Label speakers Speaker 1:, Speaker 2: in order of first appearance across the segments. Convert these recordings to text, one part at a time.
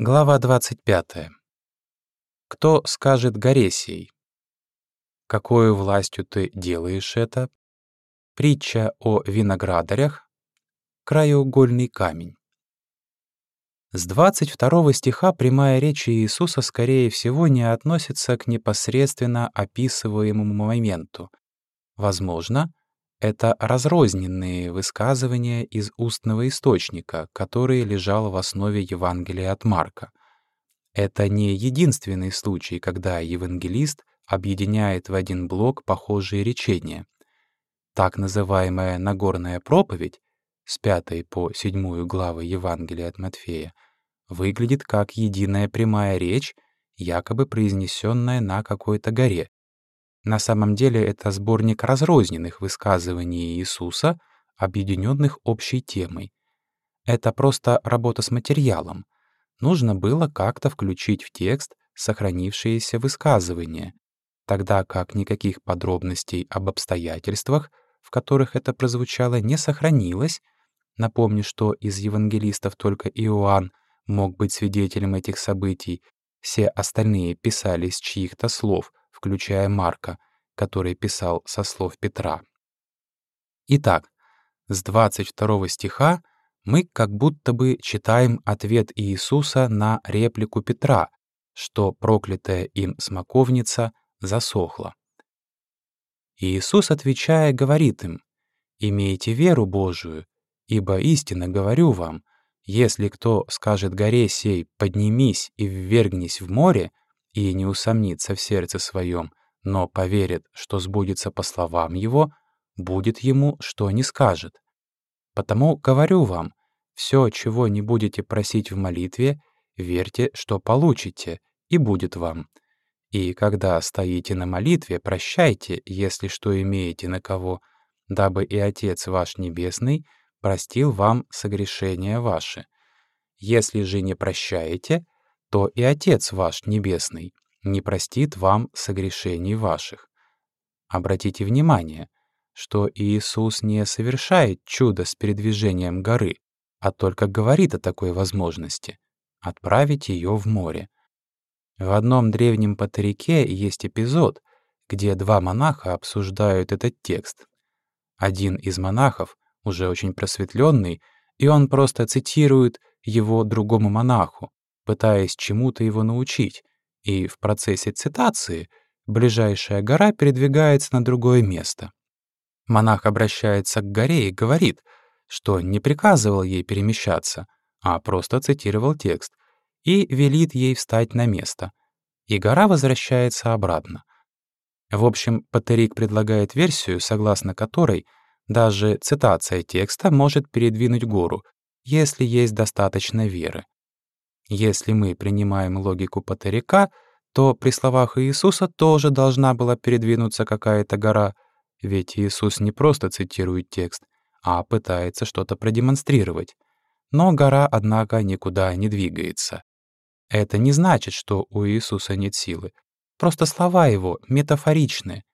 Speaker 1: Глава 25. Кто скажет горе сей? Какою властью ты делаешь это? Притча о виноградарях. Краеугольный камень. С 22 стиха прямая речь Иисуса, скорее всего, не относится к непосредственно описываемому моменту. Возможно, это разрозненные высказывания из устного источника, который лежал в основе Евангелия от Марка. Это не единственный случай, когда евангелист объединяет в один блок похожие речения. Так называемая Нагорная проповедь с 5 по 7 главы Евангелия от Матфея выглядит как единая прямая речь, якобы произнесенная на какой-то горе, на самом деле это сборник разрозненных высказываний Иисуса, объединенных общей темой. Это просто работа с материалом. Нужно было как-то включить в текст сохранившиеся высказывания, тогда как никаких подробностей об обстоятельствах, в которых это прозвучало, не сохранилось. Напомню, что из евангелистов только Иоанн мог быть свидетелем этих событий, все остальные писали с чьих-то слов, включая Марка, который писал со слов Петра. Итак, с 22 стиха мы как будто бы читаем ответ Иисуса на реплику Петра, что проклятая им смоковница засохла. Иисус, отвечая, говорит им, «Имейте веру Божию, ибо истинно говорю вам, если кто скажет горе сей, поднимись и ввергнись в море, и не усомнится в сердце своем, но поверит, что сбудется по словам его, будет ему, что не скажет. Потому говорю вам, все, чего не будете просить в молитве, верьте, что получите, и будет вам. И когда стоите на молитве, прощайте, если что имеете на кого, дабы и Отец ваш Небесный простил вам согрешения ваши. Если же не прощаете, то и Отец ваш Небесный не простит вам согрешений ваших. Обратите внимание, что Иисус не совершает чудо с передвижением горы, а только говорит о такой возможности — отправить ее в море. В одном древнем патрике есть эпизод, где два монаха обсуждают этот текст. Один из монахов, уже очень просветленный, и он просто цитирует его другому монаху, пытаясь чему-то его научить, и в процессе цитации ближайшая гора передвигается на другое место. Монах обращается к горе и говорит, что не приказывал ей перемещаться, а просто цитировал текст, и велит ей встать на место. И гора возвращается обратно. В общем, Патерик предлагает версию, согласно которой даже цитация текста может передвинуть гору, если есть достаточно веры. Если мы принимаем логику Патерика, то при словах Иисуса тоже должна была передвинуться какая-то гора, ведь Иисус не просто цитирует текст, а пытается что-то продемонстрировать. Но гора, однако, никуда не двигается. Это не значит, что у Иисуса нет силы. Просто слова его метафоричны.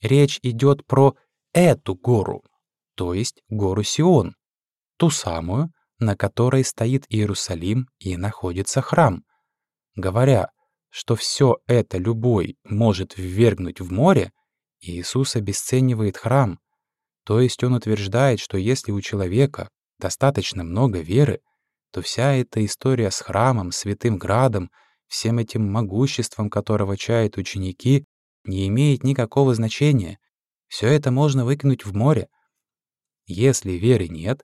Speaker 1: Речь идет про эту гору, то есть гору Сион, ту самую, на которой стоит Иерусалим и находится храм. Говоря, что все это любой может ввергнуть в море, Иисус обесценивает храм, то есть он утверждает, что если у человека достаточно много веры, то вся эта история с храмом, святым градом, всем этим могуществом, которого чают ученики, не имеет никакого значения. Все это можно выкинуть в море. Если веры нет,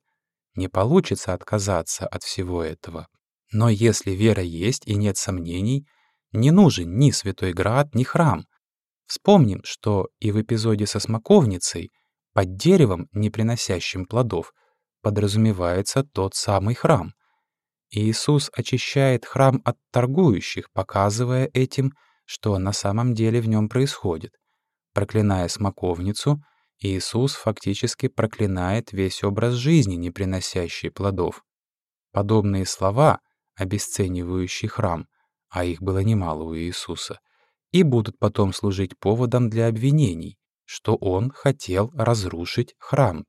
Speaker 1: не получится отказаться от всего этого. Но если вера есть и нет сомнений, не нужен ни Святой Град, ни храм. Вспомним, что и в эпизоде со смоковницей под деревом, не приносящим плодов, подразумевается тот самый храм. Иисус очищает храм от торгующих, показывая этим, что на самом деле в нем происходит. Проклиная смоковницу — Иисус фактически проклинает весь образ жизни, не приносящий плодов. Подобные слова, обесценивающие храм, а их было немало у Иисуса, и будут потом служить поводом для обвинений, что Он хотел разрушить храм.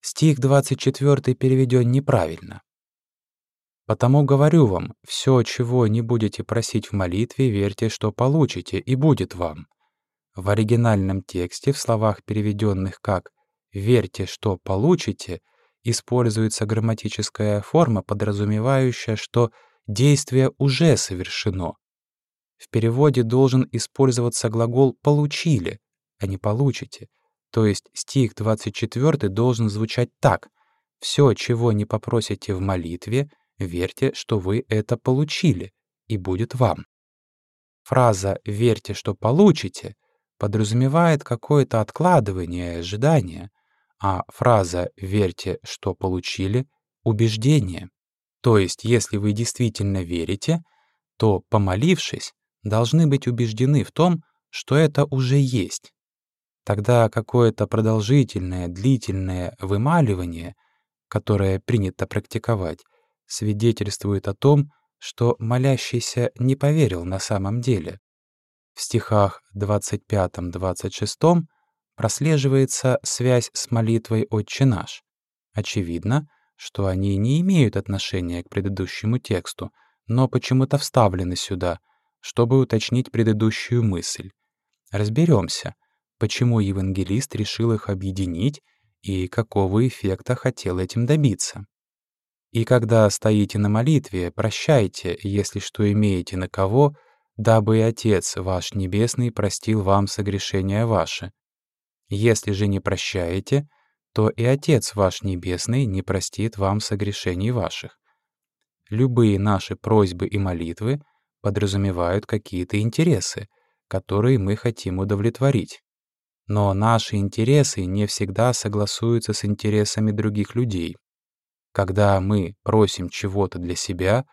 Speaker 1: Стих 24 переведен неправильно. Потому говорю вам, все, чего не будете просить в молитве, верьте, что получите, и будет вам. В оригинальном тексте, в словах, переведенных как «верьте, что получите», используется грамматическая форма, подразумевающая, что действие уже совершено. В переводе должен использоваться глагол «получили», а не «получите». То есть стих 24 должен звучать так «Все, чего не попросите в молитве, верьте, что вы это получили, и будет вам». Фраза «верьте, что получите» подразумевает какое-то откладывание ожидания, а фраза «верьте, что получили» — убеждение. То есть, если вы действительно верите, то, помолившись, должны быть убеждены в том, что это уже есть. Тогда какое-то продолжительное, длительное вымаливание, которое принято практиковать, свидетельствует о том, что молящийся не поверил на самом деле. В стихах 25-26 прослеживается связь с молитвой «Отче наш». Очевидно, что они не имеют отношения к предыдущему тексту, но почему-то вставлены сюда, чтобы уточнить предыдущую мысль. Разберемся, почему евангелист решил их объединить и какого эффекта хотел этим добиться. И когда стоите на молитве, прощайте, если что имеете на кого, дабы и Отец ваш Небесный простил вам согрешения ваши. Если же не прощаете, то и Отец ваш Небесный не простит вам согрешений ваших. Любые наши просьбы и молитвы подразумевают какие-то интересы, которые мы хотим удовлетворить. Но наши интересы не всегда согласуются с интересами других людей. Когда мы просим чего-то для себя,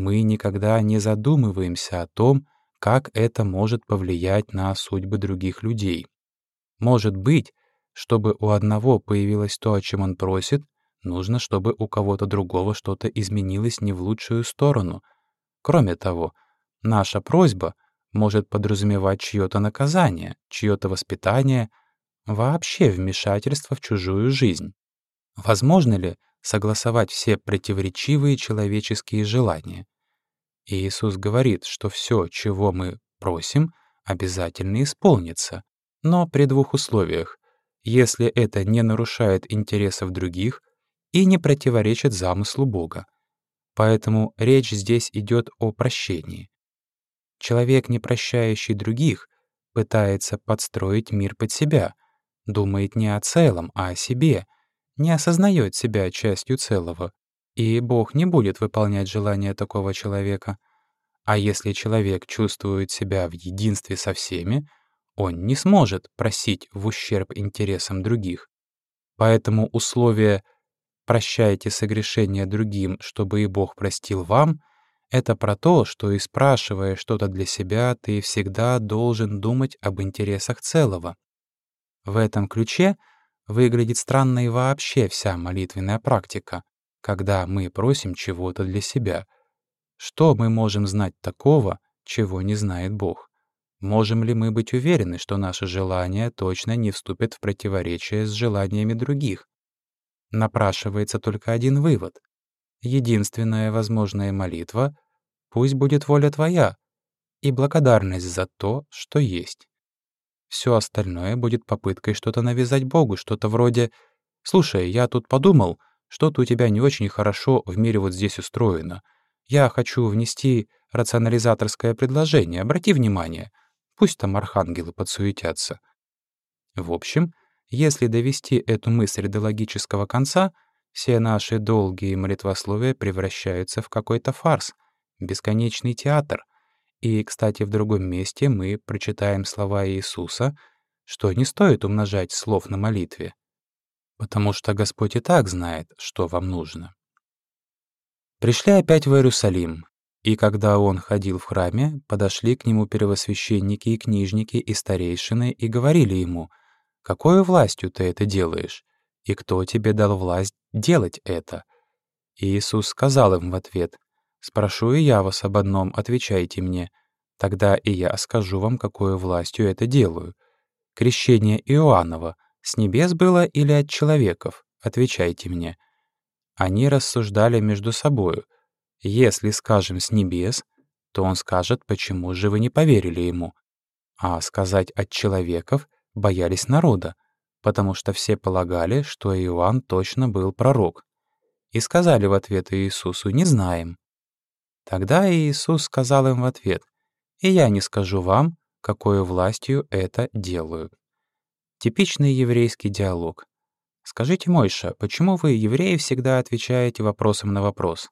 Speaker 1: мы никогда не задумываемся о том, как это может повлиять на судьбы других людей. Может быть, чтобы у одного появилось то, о чем он просит, нужно, чтобы у кого-то другого что-то изменилось не в лучшую сторону. Кроме того, наша просьба может подразумевать чье-то наказание, чье-то воспитание, вообще вмешательство в чужую жизнь. Возможно ли согласовать все противоречивые человеческие желания? И Иисус говорит, что все, чего мы просим, обязательно исполнится но при двух условиях. Если это не нарушает интересов других и не противоречит замыслу Бога. Поэтому речь здесь идет о прощении. Человек, не прощающий других, пытается подстроить мир под себя, думает не о целом, а о себе, не осознает себя частью целого, и Бог не будет выполнять желания такого человека. А если человек чувствует себя в единстве со всеми, он не сможет просить в ущерб интересам других. Поэтому условие «прощайте согрешения другим, чтобы и Бог простил вам» — это про то, что, и спрашивая что-то для себя, ты всегда должен думать об интересах целого. В этом ключе выглядит странной вообще вся молитвенная практика, когда мы просим чего-то для себя. Что мы можем знать такого, чего не знает Бог? Можем ли мы быть уверены, что наши желания точно не вступят в противоречие с желаниями других? Напрашивается только один вывод. Единственная возможная молитва — пусть будет воля Твоя и благодарность за то, что есть. Все остальное будет попыткой что-то навязать Богу, что-то вроде «Слушай, я тут подумал, что-то у тебя не очень хорошо в мире вот здесь устроено. Я хочу внести рационализаторское предложение, обрати внимание». Пусть там архангелы подсуетятся. В общем, если довести эту мысль до логического конца, все наши долгие молитвословия превращаются в какой-то фарс, бесконечный театр. И, кстати, в другом месте мы прочитаем слова Иисуса, что не стоит умножать слов на молитве, потому что Господь и так знает, что вам нужно. Пришли опять в Иерусалим, и когда он ходил в храме, подошли к нему первосвященники и книжники и старейшины и говорили ему, «Какой властью ты это делаешь? И кто тебе дал власть делать это?» И Иисус сказал им в ответ, «Спрошу и я вас об одном, отвечайте мне. Тогда и я скажу вам, какой властью это делаю. Крещение Иоаннова с небес было или от человеков? Отвечайте мне». Они рассуждали между собою — Если скажем с небес, то он скажет, почему же вы не поверили ему. А сказать от человеков боялись народа, потому что все полагали, что Иоанн точно был пророк. И сказали в ответ Иисусу «Не знаем». Тогда Иисус сказал им в ответ «И я не скажу вам, какой властью это делаю». Типичный еврейский диалог. Скажите, Мойша, почему вы, евреи, всегда отвечаете вопросом на вопрос?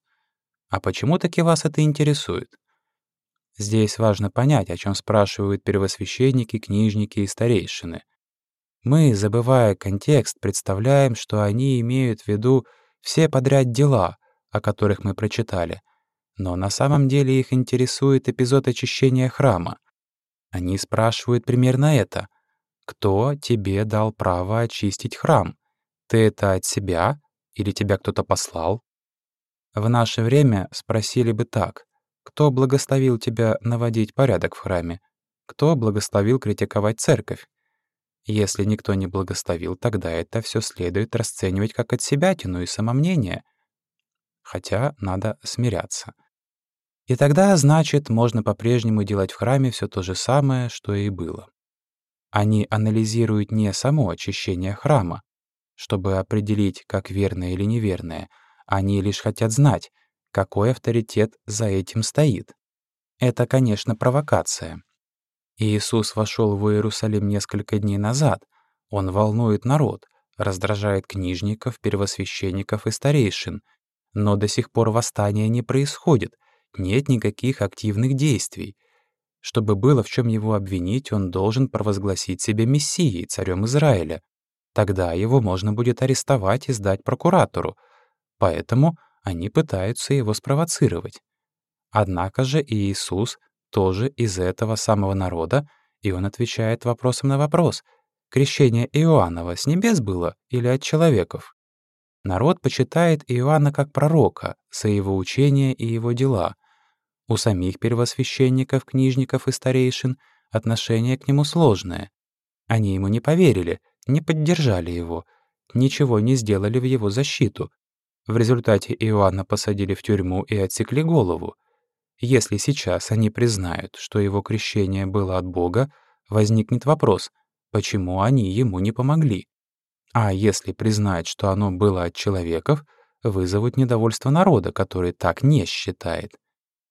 Speaker 1: А почему таки вас это интересует? Здесь важно понять, о чем спрашивают первосвященники, книжники и старейшины. Мы, забывая контекст, представляем, что они имеют в виду все подряд дела, о которых мы прочитали. Но на самом деле их интересует эпизод очищения храма. Они спрашивают примерно это. «Кто тебе дал право очистить храм? Ты это от себя или тебя кто-то послал?» В наше время спросили бы так. Кто благословил тебя наводить порядок в храме? Кто благословил критиковать церковь? Если никто не благословил, тогда это все следует расценивать как от себя тяну и самомнение. Хотя надо смиряться. И тогда, значит, можно по-прежнему делать в храме все то же самое, что и было. Они анализируют не само очищение храма, чтобы определить, как верное или неверное, они лишь хотят знать, какой авторитет за этим стоит. Это, конечно, провокация. Иисус вошел в Иерусалим несколько дней назад. Он волнует народ, раздражает книжников, первосвященников и старейшин. Но до сих пор восстания не происходит, нет никаких активных действий. Чтобы было в чем его обвинить, он должен провозгласить себя Мессией, царем Израиля. Тогда его можно будет арестовать и сдать прокуратору. Поэтому они пытаются его спровоцировать. Однако же Иисус тоже из этого самого народа, и он отвечает вопросом на вопрос. Крещение Иоаннова с небес было или от человеков? Народ почитает Иоанна как пророка за его учение и его дела. У самих первосвященников, книжников и старейшин отношение к нему сложное. Они ему не поверили, не поддержали его, ничего не сделали в его защиту. В результате Иоанна посадили в тюрьму и отсекли голову. Если сейчас они признают, что его крещение было от Бога, возникнет вопрос, почему они ему не помогли. А если признают, что оно было от человеков, вызовут недовольство народа, который так не считает.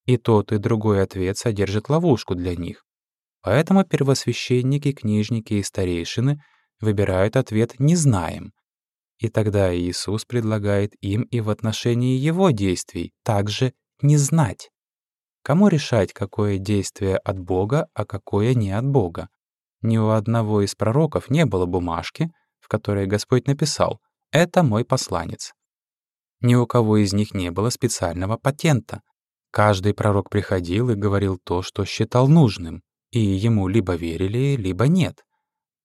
Speaker 1: И тот, и другой ответ содержит ловушку для них. Поэтому первосвященники, книжники и старейшины выбирают ответ «не знаем». И тогда Иисус предлагает им и в отношении его действий также не знать. Кому решать, какое действие от Бога, а какое не от Бога? Ни у одного из пророков не было бумажки, в которой Господь написал «Это мой посланец». Ни у кого из них не было специального патента. Каждый пророк приходил и говорил то, что считал нужным, и ему либо верили, либо нет.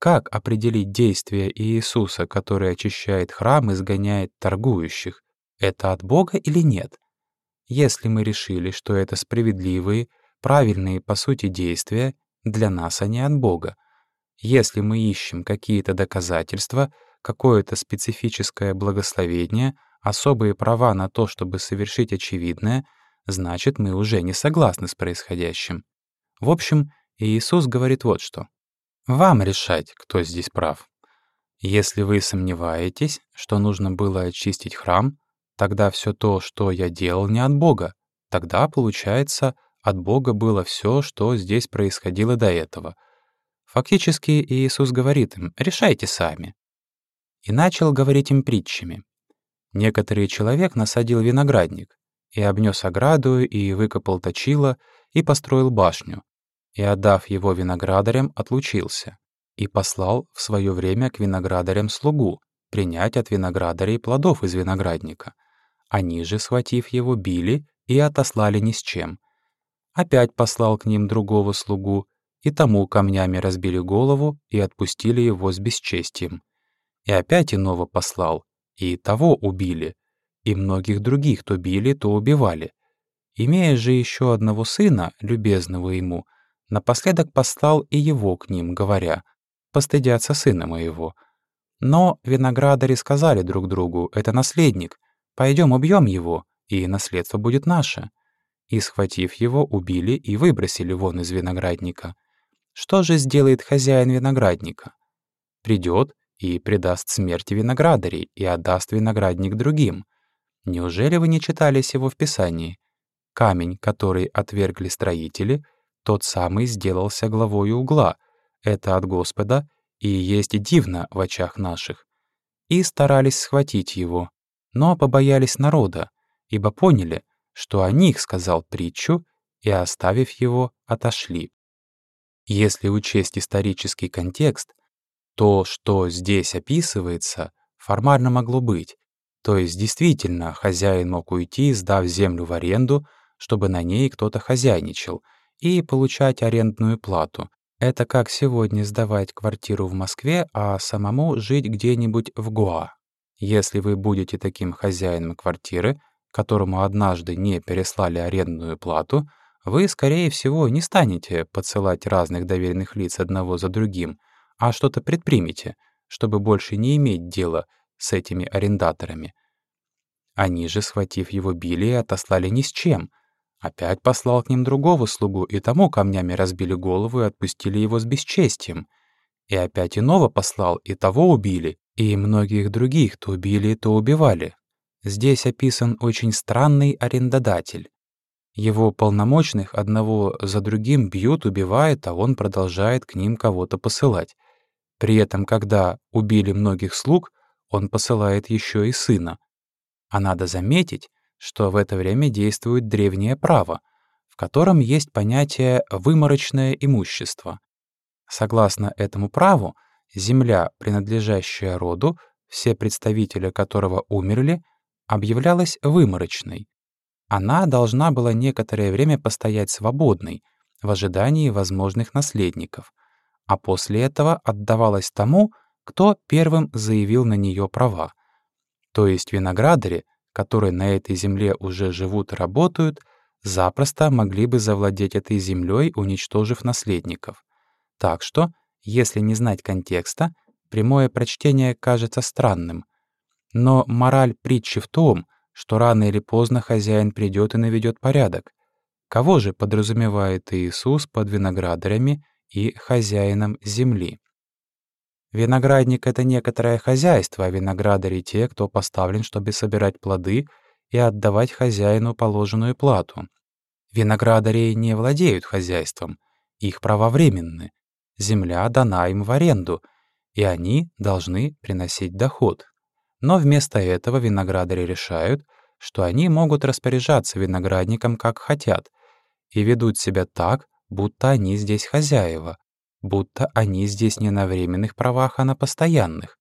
Speaker 1: Как определить действие Иисуса, который очищает храм и сгоняет торгующих? Это от Бога или нет? Если мы решили, что это справедливые, правильные по сути действия, для нас они от Бога. Если мы ищем какие-то доказательства, какое-то специфическое благословение, особые права на то, чтобы совершить очевидное, значит, мы уже не согласны с происходящим. В общем, Иисус говорит вот что. Вам решать, кто здесь прав. Если вы сомневаетесь, что нужно было очистить храм, Тогда все то, что я делал, не от Бога. Тогда, получается, от Бога было все, что здесь происходило до этого. Фактически Иисус говорит им «решайте сами». И начал говорить им притчами. Некоторый человек насадил виноградник, и обнес ограду, и выкопал точило, и построил башню, и, отдав его виноградарям, отлучился, и послал в свое время к виноградарям слугу, принять от виноградарей плодов из виноградника. Они же, схватив его, били и отослали ни с чем. Опять послал к ним другого слугу, и тому камнями разбили голову и отпустили его с бесчестием. И опять иного послал, и того убили, и многих других то били, то убивали. Имея же еще одного сына, любезного ему, напоследок послал и его к ним, говоря, «Постыдятся сына моего». Но виноградари сказали друг другу, «Это наследник, Пойдем убьем его, и наследство будет наше. И, схватив его, убили и выбросили вон из виноградника. Что же сделает хозяин виноградника? Придет и предаст смерти виноградарей и отдаст виноградник другим. Неужели вы не читали сего в Писании? Камень, который отвергли строители, тот самый сделался главою угла. Это от Господа и есть дивно в очах наших. И старались схватить его, но побоялись народа, ибо поняли, что о них сказал притчу, и, оставив его, отошли. Если учесть исторический контекст, то, что здесь описывается, формально могло быть, то есть действительно хозяин мог уйти, сдав землю в аренду, чтобы на ней кто-то хозяйничал, и получать арендную плату. Это как сегодня сдавать квартиру в Москве, а самому жить где-нибудь в Гоа. Если вы будете таким хозяином квартиры, которому однажды не переслали арендную плату, вы, скорее всего, не станете подсылать разных доверенных лиц одного за другим, а что-то предпримете, чтобы больше не иметь дела с этими арендаторами. Они же, схватив его, били и отослали ни с чем. Опять послал к ним другого слугу, и тому камнями разбили голову и отпустили его с бесчестием. И опять иного послал, и того убили, и многих других то убили, то убивали. Здесь описан очень странный арендодатель. Его полномочных одного за другим бьют, убивают, а он продолжает к ним кого-то посылать. При этом, когда убили многих слуг, он посылает еще и сына. А надо заметить, что в это время действует древнее право, в котором есть понятие «выморочное имущество». Согласно этому праву, земля, принадлежащая роду, все представители которого умерли, объявлялась выморочной. Она должна была некоторое время постоять свободной, в ожидании возможных наследников, а после этого отдавалась тому, кто первым заявил на нее права. То есть виноградари, которые на этой земле уже живут и работают, запросто могли бы завладеть этой землей, уничтожив наследников. Так что, если не знать контекста, прямое прочтение кажется странным. Но мораль притчи в том, что рано или поздно хозяин придет и наведет порядок. Кого же подразумевает Иисус под виноградарями и хозяином земли? Виноградник — это некоторое хозяйство, а виноградари — те, кто поставлен, чтобы собирать плоды и отдавать хозяину положенную плату. Виноградари не владеют хозяйством, их права временны. Земля дана им в аренду, и они должны приносить доход. Но вместо этого виноградари решают, что они могут распоряжаться виноградником как хотят и ведут себя так, будто они здесь хозяева, будто они здесь не на временных правах, а на постоянных.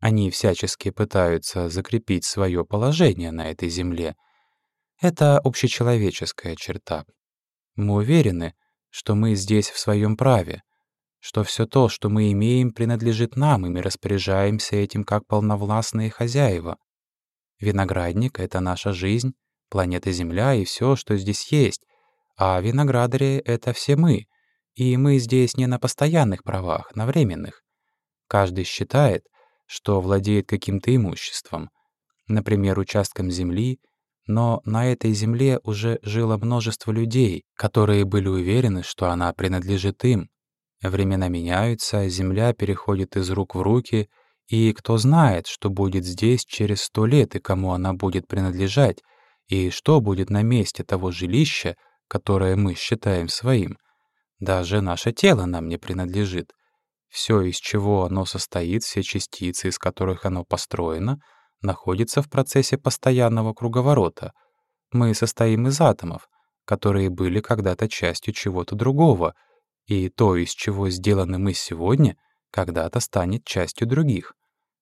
Speaker 1: Они всячески пытаются закрепить свое положение на этой земле. Это общечеловеческая черта. Мы уверены, что мы здесь в своем праве, что все то, что мы имеем, принадлежит нам, и мы распоряжаемся этим как полновластные хозяева. Виноградник — это наша жизнь, планета Земля и все, что здесь есть, а виноградари — это все мы, и мы здесь не на постоянных правах, на временных. Каждый считает, что владеет каким-то имуществом, например, участком земли, но на этой земле уже жило множество людей, которые были уверены, что она принадлежит им, Времена меняются, земля переходит из рук в руки, и кто знает, что будет здесь через сто лет и кому она будет принадлежать, и что будет на месте того жилища, которое мы считаем своим. Даже наше тело нам не принадлежит. Все, из чего оно состоит, все частицы, из которых оно построено, находится в процессе постоянного круговорота. Мы состоим из атомов, которые были когда-то частью чего-то другого — и то, из чего сделаны мы сегодня, когда-то станет частью других.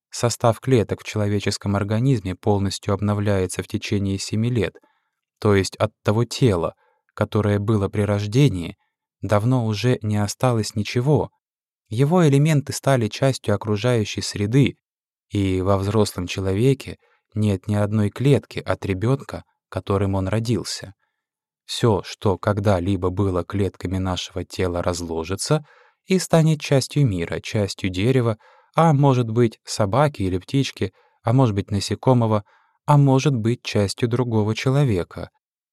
Speaker 1: Состав клеток в человеческом организме полностью обновляется в течение семи лет, то есть от того тела, которое было при рождении, давно уже не осталось ничего. Его элементы стали частью окружающей среды, и во взрослом человеке нет ни одной клетки от ребенка, которым он родился. Все, что когда-либо было клетками нашего тела, разложится и станет частью мира, частью дерева, а может быть собаки или птички, а может быть насекомого, а может быть частью другого человека.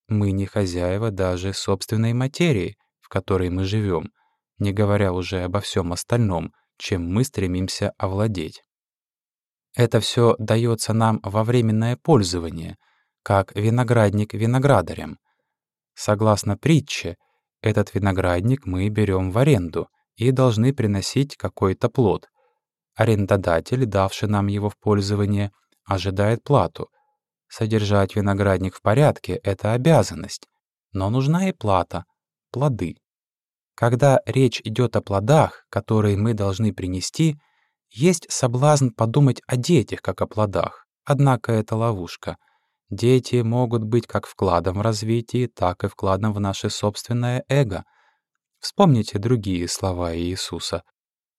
Speaker 1: Мы не хозяева даже собственной материи, в которой мы живем, не говоря уже обо всем остальном, чем мы стремимся овладеть. Это все дается нам во временное пользование, как виноградник виноградарям. Согласно притче, этот виноградник мы берем в аренду и должны приносить какой-то плод. Арендодатель, давший нам его в пользование, ожидает плату. Содержать виноградник в порядке — это обязанность, но нужна и плата — плоды. Когда речь идет о плодах, которые мы должны принести, есть соблазн подумать о детях как о плодах, однако это ловушка. Дети могут быть как вкладом в развитие, так и вкладом в наше собственное эго. Вспомните другие слова Иисуса.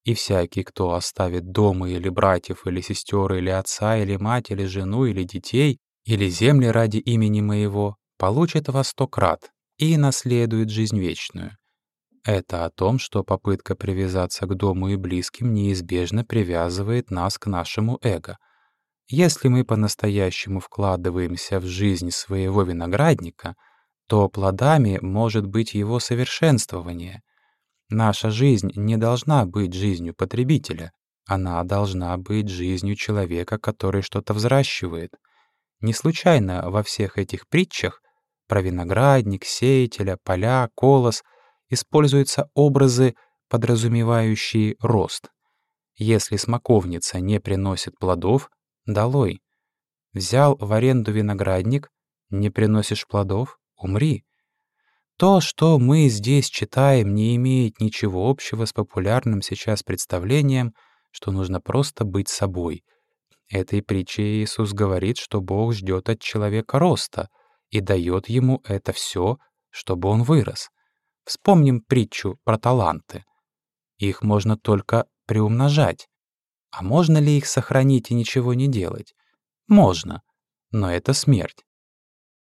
Speaker 1: «И всякий, кто оставит дома или братьев, или сестер, или отца, или мать, или жену, или детей, или земли ради имени моего, получит во сто крат и наследует жизнь вечную». Это о том, что попытка привязаться к дому и близким неизбежно привязывает нас к нашему эго. Если мы по-настоящему вкладываемся в жизнь своего виноградника, то плодами может быть его совершенствование. Наша жизнь не должна быть жизнью потребителя, она должна быть жизнью человека, который что-то взращивает. Не случайно во всех этих притчах про виноградник, сеятеля, поля, колос — используются образы, подразумевающие рост. Если смоковница не приносит плодов, долой. Взял в аренду виноградник, не приносишь плодов, умри. То, что мы здесь читаем, не имеет ничего общего с популярным сейчас представлением, что нужно просто быть собой. Этой притче Иисус говорит, что Бог ждет от человека роста и дает ему это все, чтобы он вырос. Вспомним притчу про таланты. Их можно только приумножать. А можно ли их сохранить и ничего не делать? Можно, но это смерть.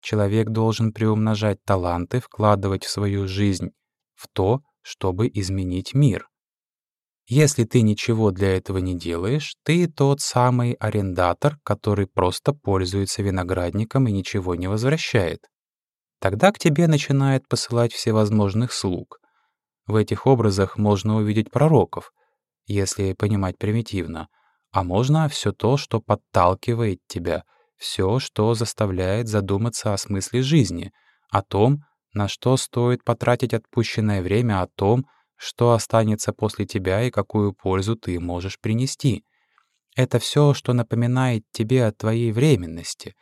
Speaker 1: Человек должен приумножать таланты, вкладывать в свою жизнь в то, чтобы изменить мир. Если ты ничего для этого не делаешь, ты тот самый арендатор, который просто пользуется виноградником и ничего не возвращает. Тогда к тебе начинает посылать всевозможных слуг. В этих образах можно увидеть пророков, если понимать примитивно, а можно все то, что подталкивает тебя, все, что заставляет задуматься о смысле жизни, о том, на что стоит потратить отпущенное время, о том, что останется после тебя и какую пользу ты можешь принести. Это все, что напоминает тебе о твоей временности.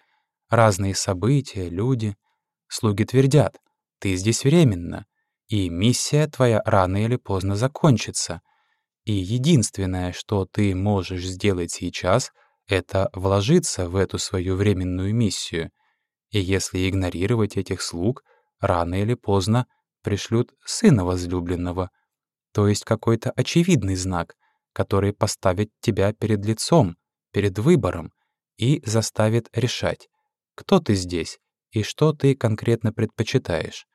Speaker 1: Разные события, люди — Слуги твердят, ты здесь временно, и миссия твоя рано или поздно закончится. И единственное, что ты можешь сделать сейчас, это вложиться в эту свою временную миссию. И если игнорировать этих слуг, рано или поздно пришлют сына возлюбленного, то есть какой-то очевидный знак, который поставит тебя перед лицом, перед выбором и заставит решать, кто ты здесь и что ты конкретно предпочитаешь?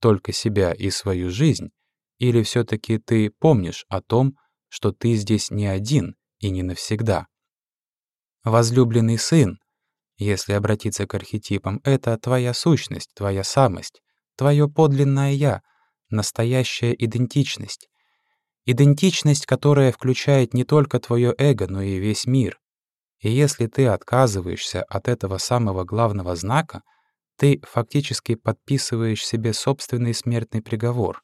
Speaker 1: Только себя и свою жизнь? Или все таки ты помнишь о том, что ты здесь не один и не навсегда? Возлюбленный сын, если обратиться к архетипам, это твоя сущность, твоя самость, твое подлинное «я», настоящая идентичность. Идентичность, которая включает не только твое эго, но и весь мир. И если ты отказываешься от этого самого главного знака — ты фактически подписываешь себе собственный смертный приговор.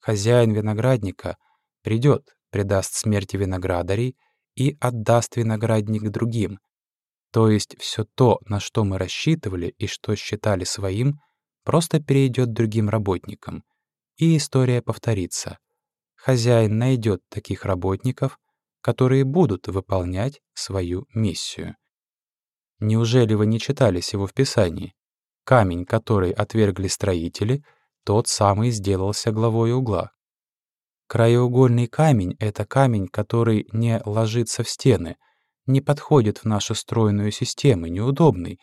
Speaker 1: Хозяин виноградника придет, предаст смерти виноградарей и отдаст виноградник другим. То есть все то, на что мы рассчитывали и что считали своим, просто перейдет другим работникам. И история повторится. Хозяин найдет таких работников, которые будут выполнять свою миссию. Неужели вы не читали сего в Писании? Камень, который отвергли строители, тот самый сделался главой угла. Краеугольный камень — это камень, который не ложится в стены, не подходит в нашу стройную систему, неудобный.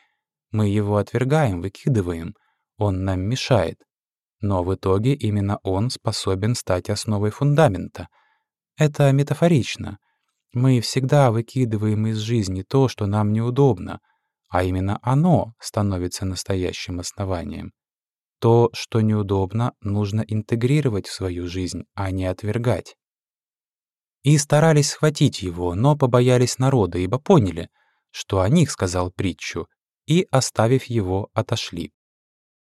Speaker 1: Мы его отвергаем, выкидываем, он нам мешает. Но в итоге именно он способен стать основой фундамента. Это метафорично. Мы всегда выкидываем из жизни то, что нам неудобно — а именно оно становится настоящим основанием. То, что неудобно, нужно интегрировать в свою жизнь, а не отвергать. И старались схватить его, но побоялись народа, ибо поняли, что о них сказал притчу, и, оставив его, отошли.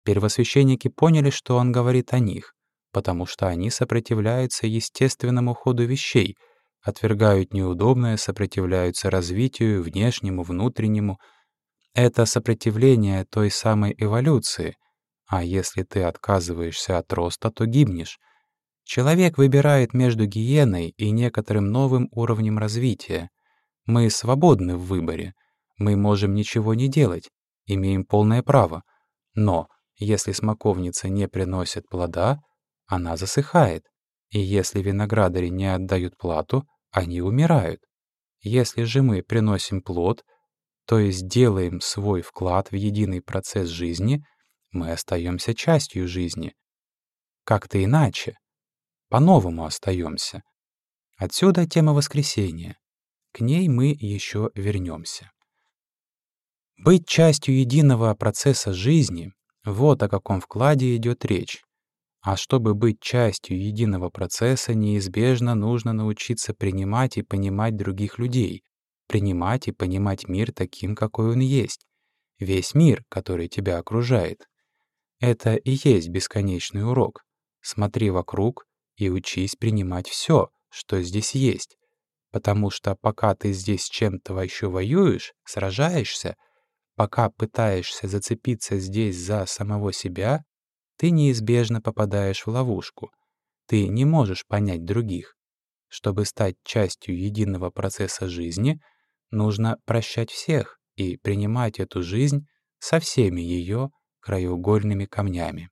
Speaker 1: Первосвященники поняли, что он говорит о них, потому что они сопротивляются естественному ходу вещей, отвергают неудобное, сопротивляются развитию, внешнему, внутреннему. Это сопротивление той самой эволюции, а если ты отказываешься от роста, то гибнешь. Человек выбирает между гиеной и некоторым новым уровнем развития. Мы свободны в выборе. Мы можем ничего не делать, имеем полное право. Но если смоковница не приносит плода, она засыхает. И если виноградари не отдают плату, они умирают. Если же мы приносим плод, то есть делаем свой вклад в единый процесс жизни, мы остаемся частью жизни. Как-то иначе. По-новому остаемся. Отсюда тема воскресения. К ней мы еще вернемся. Быть частью единого процесса жизни — вот о каком вкладе идет речь. А чтобы быть частью единого процесса, неизбежно нужно научиться принимать и понимать других людей, принимать и понимать мир таким, какой он есть, весь мир, который тебя окружает. Это и есть бесконечный урок. Смотри вокруг и учись принимать все, что здесь есть. Потому что пока ты здесь чем-то еще воюешь, сражаешься, Пока пытаешься зацепиться здесь за самого себя, ты неизбежно попадаешь в ловушку. Ты не можешь понять других. Чтобы стать частью единого процесса жизни, нужно прощать всех и принимать эту жизнь со всеми ее краеугольными камнями.